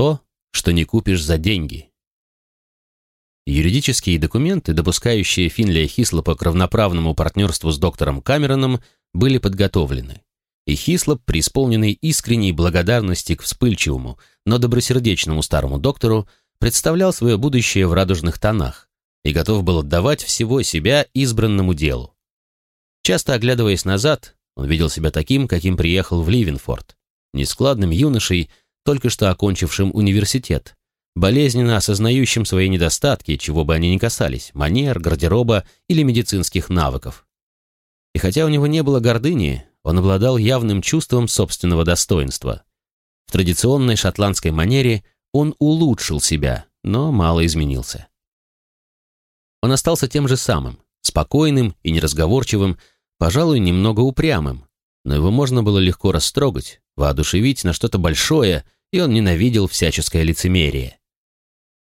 то, что не купишь за деньги. Юридические документы, допускающие Финлия Хислопа к равноправному партнерству с доктором Камероном, были подготовлены. И Хислоп, преисполненный искренней благодарности к вспыльчивому, но добросердечному старому доктору, представлял свое будущее в радужных тонах и готов был отдавать всего себя избранному делу. Часто оглядываясь назад, он видел себя таким, каким приехал в Ливенфорд, нескладным юношей, только что окончившим университет, болезненно осознающим свои недостатки, чего бы они ни касались, манер, гардероба или медицинских навыков. И хотя у него не было гордыни, он обладал явным чувством собственного достоинства. В традиционной шотландской манере он улучшил себя, но мало изменился. Он остался тем же самым, спокойным и неразговорчивым, пожалуй, немного упрямым, но его можно было легко растрогать, воодушевить на что-то большое, и он ненавидел всяческое лицемерие.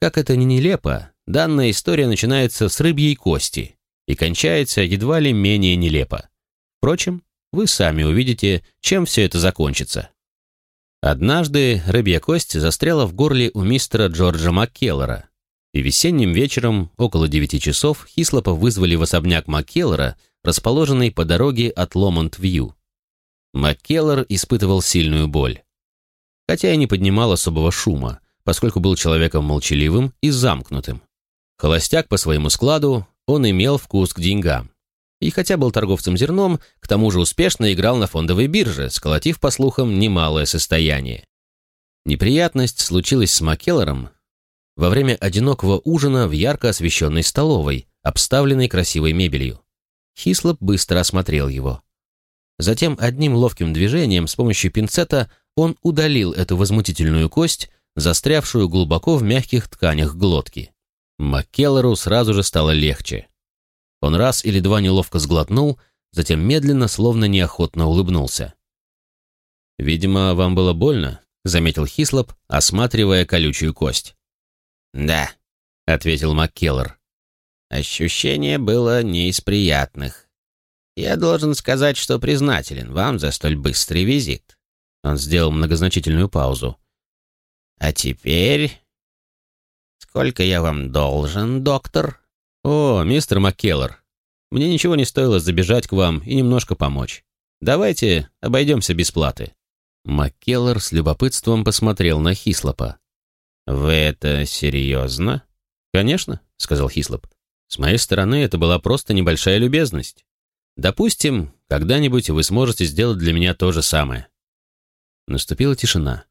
Как это ни нелепо, данная история начинается с рыбьей кости и кончается едва ли менее нелепо. Впрочем, вы сами увидите, чем все это закончится. Однажды рыбья кость застряла в горле у мистера Джорджа Маккеллора, и весенним вечером, около девяти часов, Хислопа вызвали в особняк Маккеллора, расположенный по дороге от Ломонт-Вью. Маккеллор испытывал сильную боль. Хотя и не поднимал особого шума, поскольку был человеком молчаливым и замкнутым. Холостяк по своему складу, он имел вкус к деньгам. И хотя был торговцем зерном, к тому же успешно играл на фондовой бирже, сколотив, по слухам, немалое состояние. Неприятность случилась с Маккеллором во время одинокого ужина в ярко освещенной столовой, обставленной красивой мебелью. Хислоп быстро осмотрел его. Затем одним ловким движением с помощью пинцета он удалил эту возмутительную кость, застрявшую глубоко в мягких тканях глотки. Маккеллору сразу же стало легче. Он раз или два неловко сглотнул, затем медленно, словно неохотно улыбнулся. «Видимо, вам было больно», — заметил Хислоп, осматривая колючую кость. «Да», — ответил МакКеллер. «Ощущение было не из приятных. Я должен сказать, что признателен вам за столь быстрый визит». Он сделал многозначительную паузу. «А теперь...» «Сколько я вам должен, доктор?» «О, мистер МакКеллер, мне ничего не стоило забежать к вам и немножко помочь. Давайте обойдемся без платы». МакКеллер с любопытством посмотрел на Хислопа. «Вы это серьезно?» «Конечно», — сказал Хислоп. «С моей стороны это была просто небольшая любезность. Допустим, когда-нибудь вы сможете сделать для меня то же самое». Наступила тишина.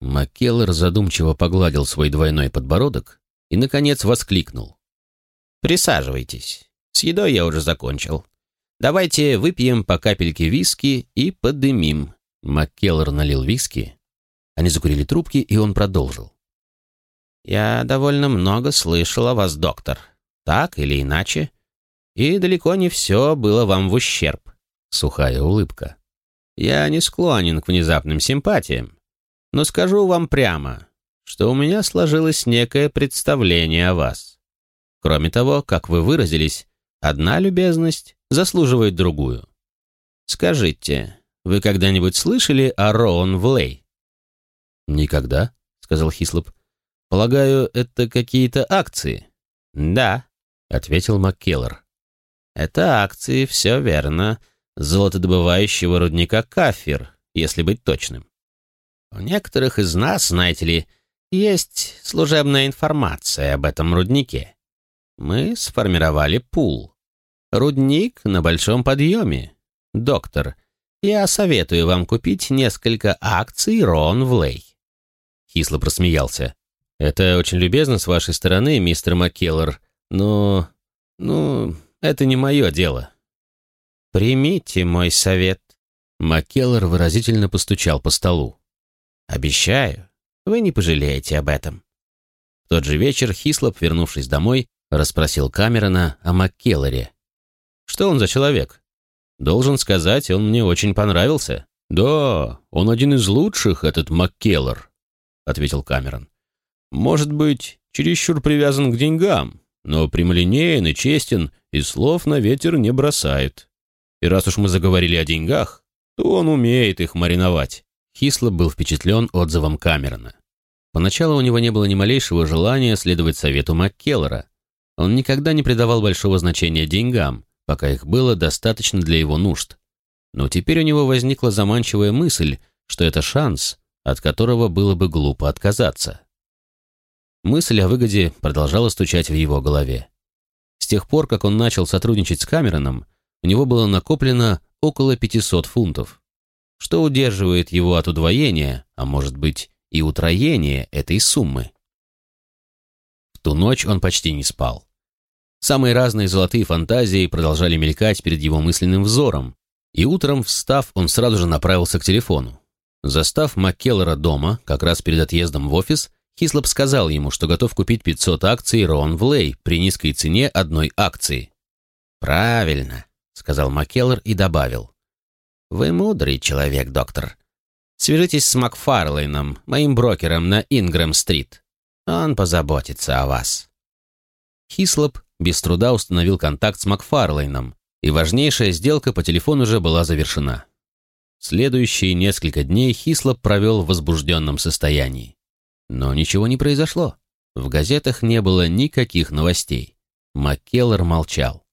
Маккеллер задумчиво погладил свой двойной подбородок и, наконец, воскликнул. «Присаживайтесь. С едой я уже закончил. Давайте выпьем по капельке виски и подымим». Маккеллер налил виски. Они закурили трубки, и он продолжил. «Я довольно много слышал о вас, доктор. Так или иначе. И далеко не все было вам в ущерб». Сухая улыбка. «Я не склонен к внезапным симпатиям, но скажу вам прямо, что у меня сложилось некое представление о вас. Кроме того, как вы выразились, одна любезность заслуживает другую. Скажите, вы когда-нибудь слышали о Роун Влей?» «Никогда», — сказал Хислоп. Полагаю, это какие-то акции? Да, ответил Маккеллер. Это акции, все верно, золотодобывающего рудника Кафир, если быть точным. У некоторых из нас, знаете ли, есть служебная информация об этом руднике. Мы сформировали пул. Рудник на большом подъеме. Доктор, я советую вам купить несколько акций Рон Влей. Хисло просмеялся. «Это очень любезно с вашей стороны, мистер Маккеллер, но... ну, это не мое дело». «Примите мой совет». Маккеллер выразительно постучал по столу. «Обещаю, вы не пожалеете об этом». В тот же вечер Хислоп, вернувшись домой, расспросил Камерона о Маккеллере. «Что он за человек?» «Должен сказать, он мне очень понравился». «Да, он один из лучших, этот Маккеллер», — ответил Камерон. Может быть, чересчур привязан к деньгам, но прямолинеен и честен, и слов на ветер не бросает. И раз уж мы заговорили о деньгах, то он умеет их мариновать. Хисло был впечатлен отзывом Камерона. Поначалу у него не было ни малейшего желания следовать совету МакКеллера. Он никогда не придавал большого значения деньгам, пока их было достаточно для его нужд. Но теперь у него возникла заманчивая мысль, что это шанс, от которого было бы глупо отказаться. Мысль о выгоде продолжала стучать в его голове. С тех пор, как он начал сотрудничать с Камероном, у него было накоплено около 500 фунтов, что удерживает его от удвоения, а может быть и утроения этой суммы. В ту ночь он почти не спал. Самые разные золотые фантазии продолжали мелькать перед его мысленным взором, и утром, встав, он сразу же направился к телефону. Застав Маккеллера дома, как раз перед отъездом в офис, Хислоп сказал ему, что готов купить 500 акций Роан Влей при низкой цене одной акции. «Правильно», — сказал Маккеллер и добавил. «Вы мудрый человек, доктор. Свяжитесь с Макфарлейном, моим брокером на Ингрэм-стрит. Он позаботится о вас». Хислоп без труда установил контакт с Макфарлейном, и важнейшая сделка по телефону уже была завершена. Следующие несколько дней Хислоп провел в возбужденном состоянии. Но ничего не произошло. В газетах не было никаких новостей. Маккеллер молчал.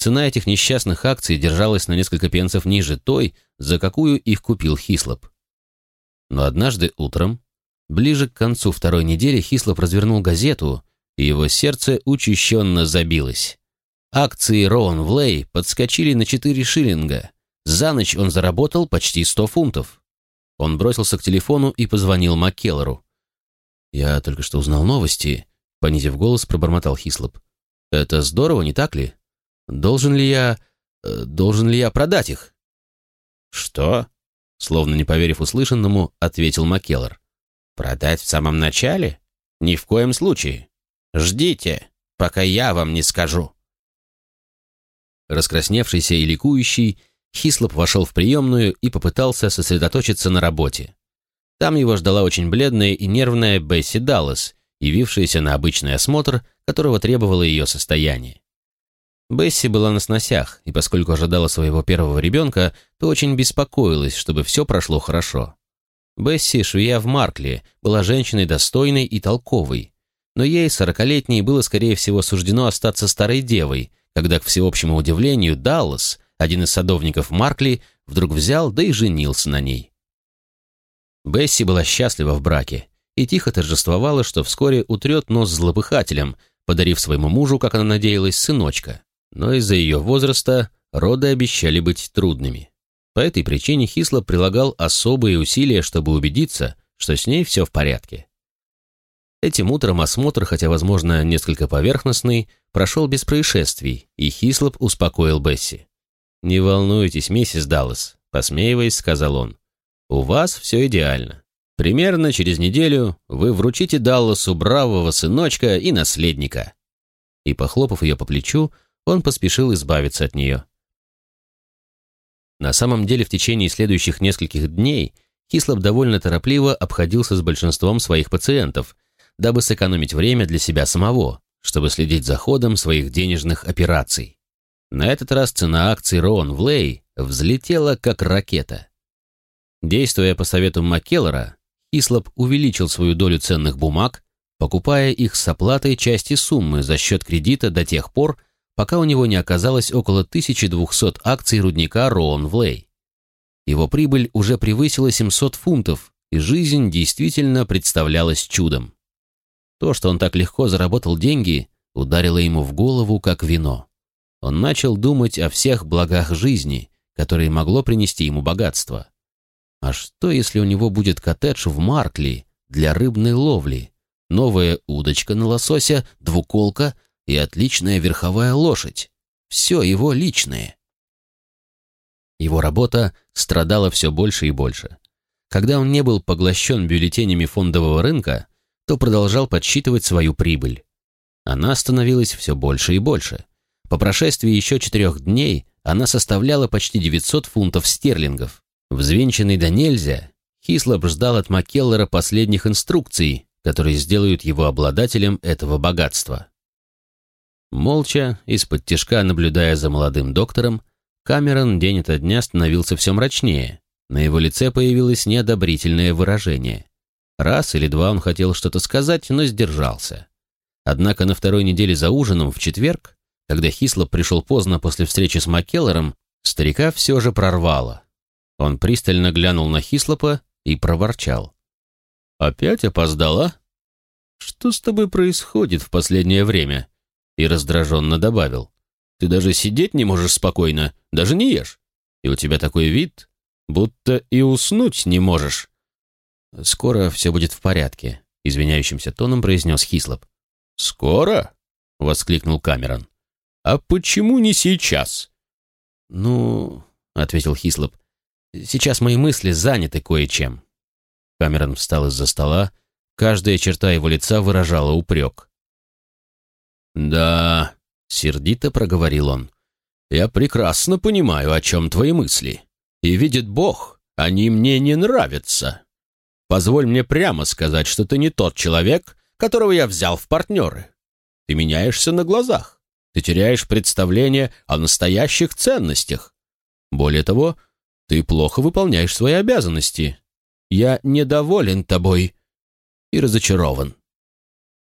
Цена этих несчастных акций держалась на несколько пенсов ниже той, за какую их купил Хислоп. Но однажды утром, ближе к концу второй недели, Хислоп развернул газету, и его сердце учащенно забилось. Акции Роан Влей подскочили на 4 шиллинга. За ночь он заработал почти 100 фунтов. Он бросился к телефону и позвонил Маккеллеру. «Я только что узнал новости», — понизив голос, пробормотал Хислоп. «Это здорово, не так ли? Должен ли я... Э, должен ли я продать их?» «Что?» — словно не поверив услышанному, ответил Маккеллер. «Продать в самом начале? Ни в коем случае. Ждите, пока я вам не скажу». Раскрасневшийся и ликующий, Хислоп вошел в приемную и попытался сосредоточиться на работе. Там его ждала очень бледная и нервная Бесси Даллас, явившаяся на обычный осмотр, которого требовало ее состояние. Бесси была на сносях, и поскольку ожидала своего первого ребенка, то очень беспокоилась, чтобы все прошло хорошо. Бесси, швея в Маркле, была женщиной достойной и толковой, но ей, сорокалетней, было, скорее всего, суждено остаться старой девой, когда, к всеобщему удивлению, Даллас, один из садовников Маркли, вдруг взял, да и женился на ней. Бесси была счастлива в браке и тихо торжествовала, что вскоре утрет нос злопыхателям, подарив своему мужу, как она надеялась, сыночка. Но из-за ее возраста роды обещали быть трудными. По этой причине Хисло прилагал особые усилия, чтобы убедиться, что с ней все в порядке. Этим утром осмотр, хотя, возможно, несколько поверхностный, прошел без происшествий, и Хислоп успокоил Бесси. «Не волнуйтесь, миссис Даллас», — посмеиваясь, сказал он. У вас все идеально. Примерно через неделю вы вручите Далласу бравого сыночка и наследника». И, похлопав ее по плечу, он поспешил избавиться от нее. На самом деле, в течение следующих нескольких дней Кислоп довольно торопливо обходился с большинством своих пациентов, дабы сэкономить время для себя самого, чтобы следить за ходом своих денежных операций. На этот раз цена акций Роан Влей взлетела как ракета. Действуя по совету Маккеллера, Хислоп увеличил свою долю ценных бумаг, покупая их с оплатой части суммы за счет кредита до тех пор, пока у него не оказалось около 1200 акций рудника Роон Влей. Его прибыль уже превысила 700 фунтов, и жизнь действительно представлялась чудом. То, что он так легко заработал деньги, ударило ему в голову как вино. Он начал думать о всех благах жизни, которые могло принести ему богатство. А что, если у него будет коттедж в Маркли для рыбной ловли, новая удочка на лосося, двуколка и отличная верховая лошадь? Все его личное. Его работа страдала все больше и больше. Когда он не был поглощен бюллетенями фондового рынка, то продолжал подсчитывать свою прибыль. Она становилась все больше и больше. По прошествии еще четырех дней она составляла почти 900 фунтов стерлингов. Взвинченный до нельзя, Хислоп ждал от Маккеллера последних инструкций, которые сделают его обладателем этого богатства. Молча, из-под тишка наблюдая за молодым доктором, Камерон день ото дня становился все мрачнее. На его лице появилось неодобрительное выражение. Раз или два он хотел что-то сказать, но сдержался. Однако на второй неделе за ужином, в четверг, когда Хислоп пришел поздно после встречи с Маккеллером, старика все же прорвало. Он пристально глянул на Хислопа и проворчал. «Опять опоздала? Что с тобой происходит в последнее время?» И раздраженно добавил. «Ты даже сидеть не можешь спокойно, даже не ешь. И у тебя такой вид, будто и уснуть не можешь». «Скоро все будет в порядке», — извиняющимся тоном произнес Хислоп. «Скоро?» — воскликнул Камерон. «А почему не сейчас?» «Ну...» — ответил Хислоп. «Сейчас мои мысли заняты кое-чем». Камерон встал из-за стола. Каждая черта его лица выражала упрек. «Да...» — сердито проговорил он. «Я прекрасно понимаю, о чем твои мысли. И видит Бог, они мне не нравятся. Позволь мне прямо сказать, что ты не тот человек, которого я взял в партнеры. Ты меняешься на глазах. Ты теряешь представление о настоящих ценностях. Более того, ты плохо выполняешь свои обязанности. Я недоволен тобой и разочарован».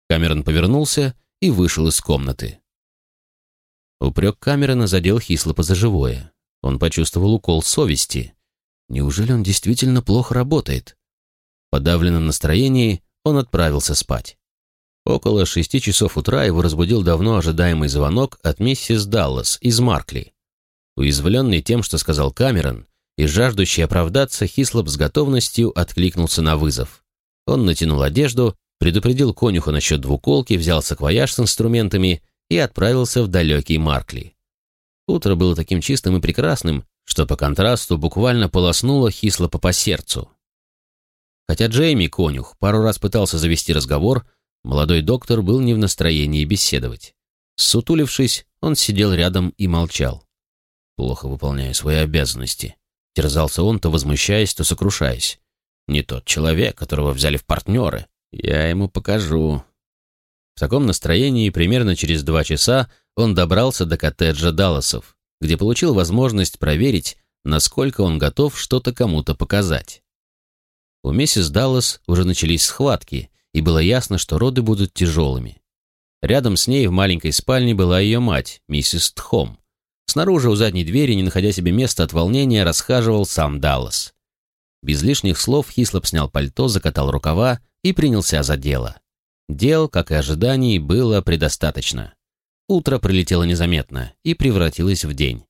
Камерон повернулся и вышел из комнаты. Упрек Камерона задел Хислопа за живое. Он почувствовал укол совести. Неужели он действительно плохо работает? подавленном настроении он отправился спать. Около шести часов утра его разбудил давно ожидаемый звонок от миссис Даллас из Маркли. Уязвленный тем, что сказал Камерон, и жаждущий оправдаться, Хислоп с готовностью откликнулся на вызов. Он натянул одежду, предупредил конюха насчет двуколки, взял саквояж с инструментами и отправился в далекий Маркли. Утро было таким чистым и прекрасным, что по контрасту буквально полоснуло Хислопа по сердцу. Хотя Джейми, конюх, пару раз пытался завести разговор, молодой доктор был не в настроении беседовать. Сутулившись, он сидел рядом и молчал. «Плохо выполняя свои обязанности», — терзался он, то возмущаясь, то сокрушаясь. «Не тот человек, которого взяли в партнеры. Я ему покажу». В таком настроении примерно через два часа он добрался до коттеджа Далласов, где получил возможность проверить, насколько он готов что-то кому-то показать. У миссис Даллас уже начались схватки, и было ясно, что роды будут тяжелыми. Рядом с ней в маленькой спальне была ее мать, миссис Тхом. Снаружи у задней двери, не находя себе места от волнения, расхаживал сам Даллас. Без лишних слов Хислоп снял пальто, закатал рукава и принялся за дело. Дел, как и ожиданий, было предостаточно. Утро прилетело незаметно и превратилось в день.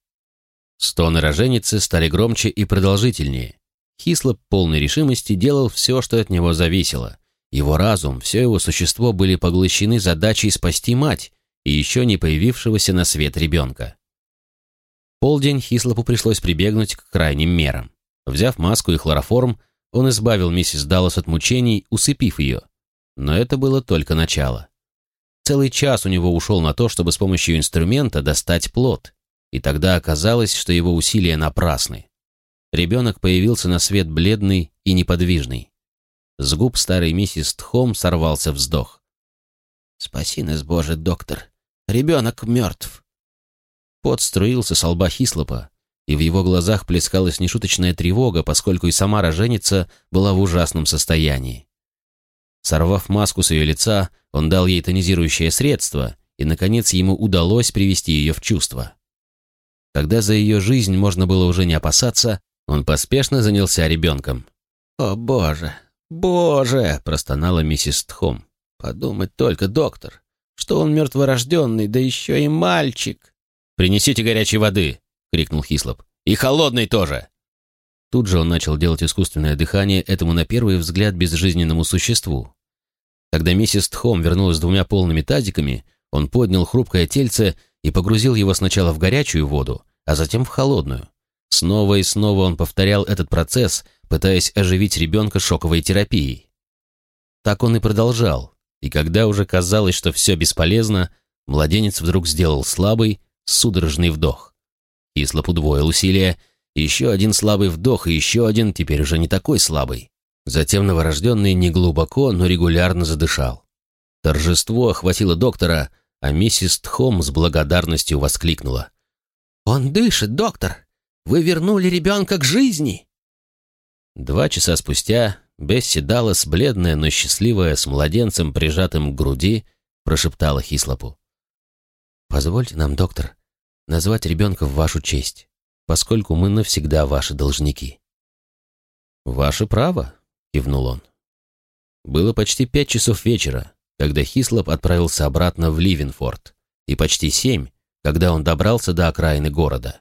Стоны роженицы стали громче и продолжительнее. Хислоп полной решимости делал все, что от него зависело. Его разум, все его существо были поглощены задачей спасти мать и еще не появившегося на свет ребенка. полдень Хислопу пришлось прибегнуть к крайним мерам. Взяв маску и хлороформ, он избавил миссис Даллас от мучений, усыпив ее. Но это было только начало. Целый час у него ушел на то, чтобы с помощью инструмента достать плод, и тогда оказалось, что его усилия напрасны. Ребенок появился на свет бледный и неподвижный. С губ старой миссис Тхом сорвался вздох. «Спаси нас, Боже, доктор! Ребенок мертв!» Пот струился с лба Хислопа, и в его глазах плескалась нешуточная тревога, поскольку и сама роженица была в ужасном состоянии. Сорвав маску с ее лица, он дал ей тонизирующее средство, и, наконец, ему удалось привести ее в чувство. Когда за ее жизнь можно было уже не опасаться, он поспешно занялся ребенком. «О, боже, боже!» – простонала миссис Тхом. «Подумать только, доктор, что он мертворожденный, да еще и мальчик!» «Принесите горячей воды!» – крикнул Хислоп. «И холодной тоже!» Тут же он начал делать искусственное дыхание этому на первый взгляд безжизненному существу. Когда миссис Тхом вернулась с двумя полными тазиками, он поднял хрупкое тельце и погрузил его сначала в горячую воду, а затем в холодную. Снова и снова он повторял этот процесс, пытаясь оживить ребенка шоковой терапией. Так он и продолжал, и когда уже казалось, что все бесполезно, младенец вдруг сделал слабый, судорожный вдох. Кислоп удвоил усилия, еще один слабый вдох и еще один, теперь уже не такой слабый. Затем новорожденный не глубоко, но регулярно задышал. Торжество охватило доктора, а миссис Тхом с благодарностью воскликнула. «Он дышит, доктор! Вы вернули ребенка к жизни!» Два часа спустя Бесси Даллас, бледная, но счастливая, с младенцем, прижатым к груди, прошептала Хислопу. «Позвольте нам, доктор, назвать ребенка в вашу честь, поскольку мы навсегда ваши должники». «Ваше право», — кивнул он. Было почти пять часов вечера, когда Хислоп отправился обратно в Ливенфорд, и почти семь, когда он добрался до окраины города.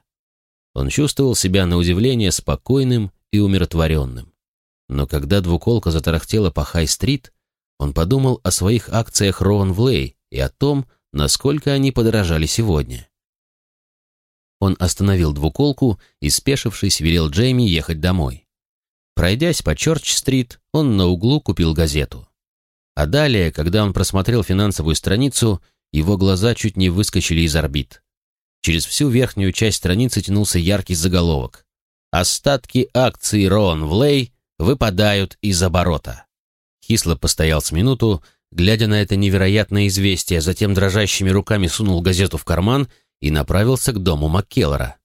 Он чувствовал себя на удивление спокойным и умиротворенным. Но когда двуколка затарахтела по Хай-стрит, он подумал о своих акциях Роан Влей и о том, насколько они подорожали сегодня. Он остановил двуколку и, спешившись, велел Джейми ехать домой. Пройдясь по Чорч-стрит, он на углу купил газету. А далее, когда он просмотрел финансовую страницу, его глаза чуть не выскочили из орбит. Через всю верхнюю часть страницы тянулся яркий заголовок. «Остатки акций Роан Влей выпадают из оборота». Хисло постоял с минуту, глядя на это невероятное известие, затем дрожащими руками сунул газету в карман и направился к дому Маккеллора.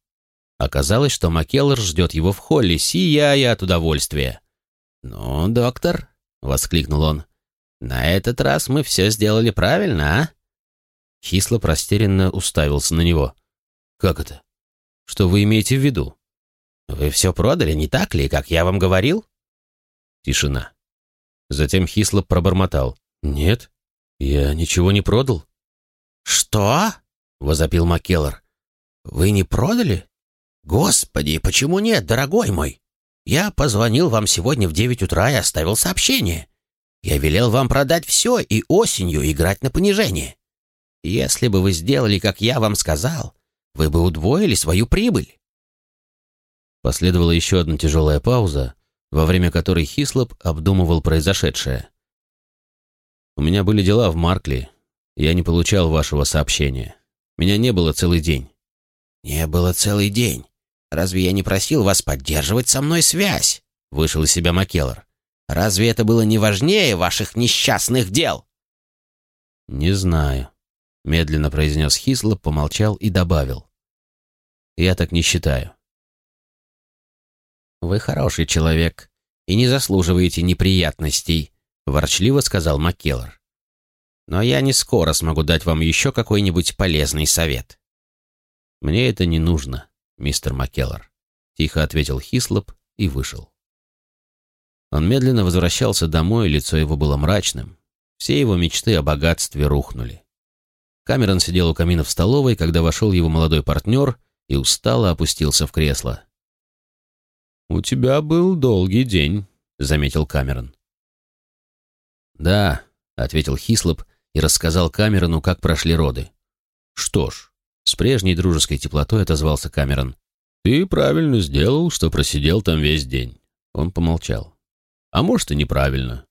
Оказалось, что Маккеллор ждет его в холле, сияя от удовольствия. «Ну, доктор», — воскликнул он, — «на этот раз мы все сделали правильно, а?» Хислоп растерянно уставился на него. «Как это? Что вы имеете в виду?» «Вы все продали, не так ли, как я вам говорил?» Тишина. Затем Хислоп пробормотал. «Нет, я ничего не продал». «Что?» — возопил Маккеллар. «Вы не продали? Господи, почему нет, дорогой мой? Я позвонил вам сегодня в девять утра и оставил сообщение. Я велел вам продать все и осенью играть на понижение. Если бы вы сделали, как я вам сказал, вы бы удвоили свою прибыль». Последовала еще одна тяжелая пауза, во время которой Хислоп обдумывал произошедшее. «У меня были дела в Маркли. Я не получал вашего сообщения. Меня не было целый день». «Не было целый день. Разве я не просил вас поддерживать со мной связь?» — вышел из себя Маккеллар. «Разве это было не важнее ваших несчастных дел?» «Не знаю», — медленно произнес Хислоп, помолчал и добавил. «Я так не считаю». «Вы хороший человек и не заслуживаете неприятностей», — ворчливо сказал Маккеллар. «Но я не скоро смогу дать вам еще какой-нибудь полезный совет». «Мне это не нужно», мистер Маккеллар», — тихо ответил Хислоп и вышел. Он медленно возвращался домой, лицо его было мрачным. Все его мечты о богатстве рухнули. Камерон сидел у камина в столовой, когда вошел его молодой партнер и устало опустился в кресло. «У тебя был долгий день», — заметил Камерон. «Да», — ответил Хислоп и рассказал Камерону, как прошли роды. «Что ж, с прежней дружеской теплотой отозвался Камерон. «Ты правильно сделал, что просидел там весь день». Он помолчал. «А может, и неправильно.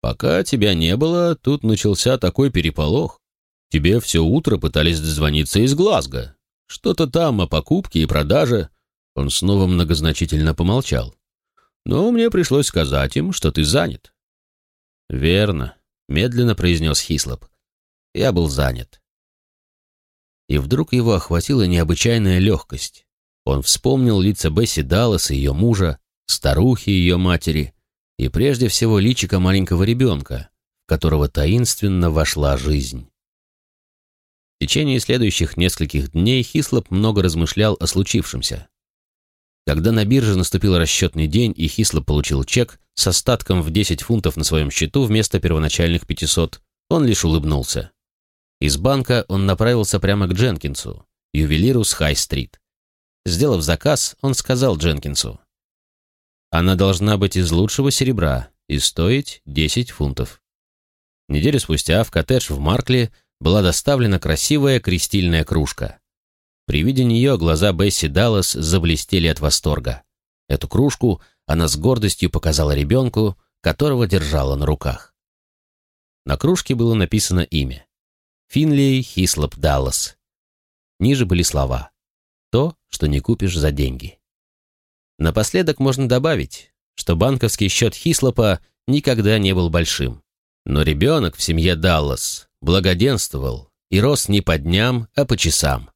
Пока тебя не было, тут начался такой переполох. Тебе все утро пытались дозвониться из Глазго. Что-то там о покупке и продаже». Он снова многозначительно помолчал. «Но мне пришлось сказать им, что ты занят». «Верно», — медленно произнес Хислоп. «Я был занят и вдруг его охватила необычайная легкость. Он вспомнил лица Бесси Даллас и ее мужа, старухи ее матери, и прежде всего личико маленького ребенка, в которого таинственно вошла жизнь. В течение следующих нескольких дней Хислоп много размышлял о случившемся. Когда на бирже наступил расчетный день и Хислоп получил чек с остатком в 10 фунтов на своем счету вместо первоначальных 500, он лишь улыбнулся. Из банка он направился прямо к Дженкинсу, ювелиру с Хай-стрит. Сделав заказ, он сказал Дженкинсу. «Она должна быть из лучшего серебра и стоить 10 фунтов». Неделю спустя в коттедж в Маркле была доставлена красивая крестильная кружка. При виде нее глаза Бесси Даллас заблестели от восторга. Эту кружку она с гордостью показала ребенку, которого держала на руках. На кружке было написано имя. Финлей Хислоп Даллас. Ниже были слова. То, что не купишь за деньги. Напоследок можно добавить, что банковский счет Хислопа никогда не был большим. Но ребенок в семье Даллас благоденствовал и рос не по дням, а по часам.